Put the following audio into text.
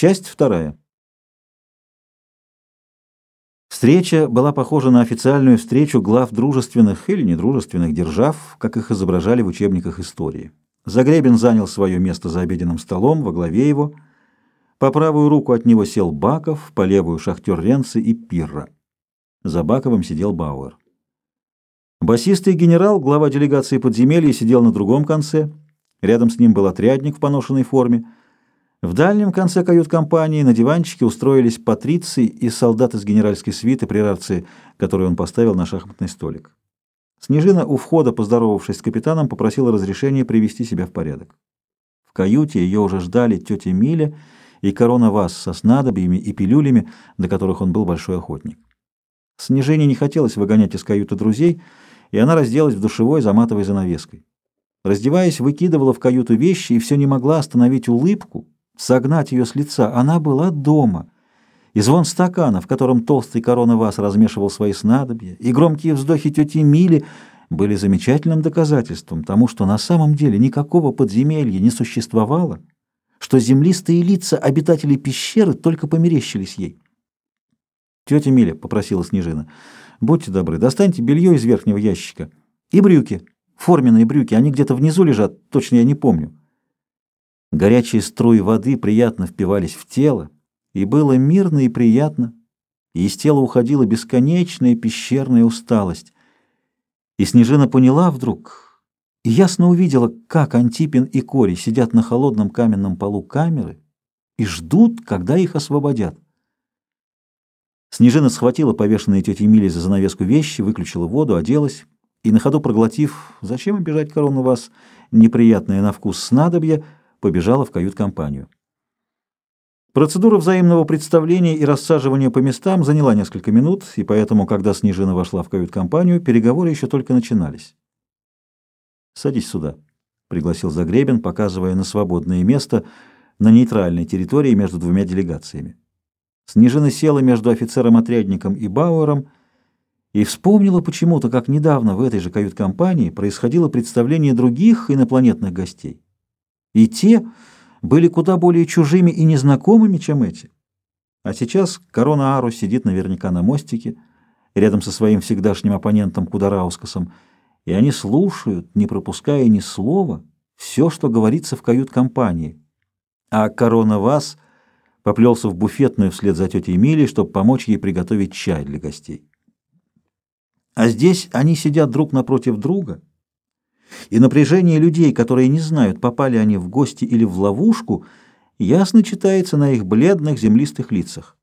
Часть вторая. Встреча была похожа на официальную встречу глав дружественных или недружественных держав, как их изображали в учебниках истории. Загребин занял свое место за обеденным столом, во главе его. По правую руку от него сел Баков, по левую — шахтер Ренци и Пирра. За Баковым сидел Бауэр. Басистый генерал, глава делегации подземелья, сидел на другом конце. Рядом с ним был отрядник в поношенной форме. В дальнем конце кают-компании на диванчике устроились патриции и солдат из генеральской свиты при рации, которую он поставил на шахматный столик. Снежина у входа, поздоровавшись с капитаном, попросила разрешения привести себя в порядок. В каюте ее уже ждали тетя Миля и корона Вас со снадобьями и пилюлями, до которых он был большой охотник. Снежине не хотелось выгонять из каюты друзей, и она разделась в душевой, заматывая занавеской. Раздеваясь, выкидывала в каюту вещи и все не могла остановить улыбку, согнать ее с лица. Она была дома. И звон стакана, в котором толстый корона вас размешивал свои снадобья, и громкие вздохи тети Мили были замечательным доказательством тому, что на самом деле никакого подземелья не существовало, что землистые лица обитателей пещеры только померещились ей. «Тетя Миля», — попросила Снежина, — «будьте добры, достаньте белье из верхнего ящика и брюки, форменные брюки, они где-то внизу лежат, точно я не помню». Горячие струи воды приятно впивались в тело, и было мирно и приятно, и из тела уходила бесконечная пещерная усталость. И Снежина поняла вдруг и ясно увидела, как Антипин и Кори сидят на холодном каменном полу камеры и ждут, когда их освободят. Снежина схватила повешенные тетей Мили за занавеску вещи, выключила воду, оделась и, на ходу проглотив, зачем обижать корону вас, неприятное на вкус снадобья, побежала в кают-компанию. Процедура взаимного представления и рассаживания по местам заняла несколько минут, и поэтому, когда Снежина вошла в кают-компанию, переговоры еще только начинались. «Садись сюда», — пригласил Загребин, показывая на свободное место на нейтральной территории между двумя делегациями. Снежина села между офицером-отрядником и Бауэром и вспомнила почему-то, как недавно в этой же кают-компании происходило представление других инопланетных гостей. И те были куда более чужими и незнакомыми, чем эти. А сейчас корона Ару сидит наверняка на мостике, рядом со своим всегдашним оппонентом Кудараускасом, и они слушают, не пропуская ни слова, все, что говорится в кают-компании. А корона Вас поплелся в буфетную вслед за тетей Эмилией, чтобы помочь ей приготовить чай для гостей. А здесь они сидят друг напротив друга — и напряжение людей, которые не знают, попали они в гости или в ловушку, ясно читается на их бледных землистых лицах.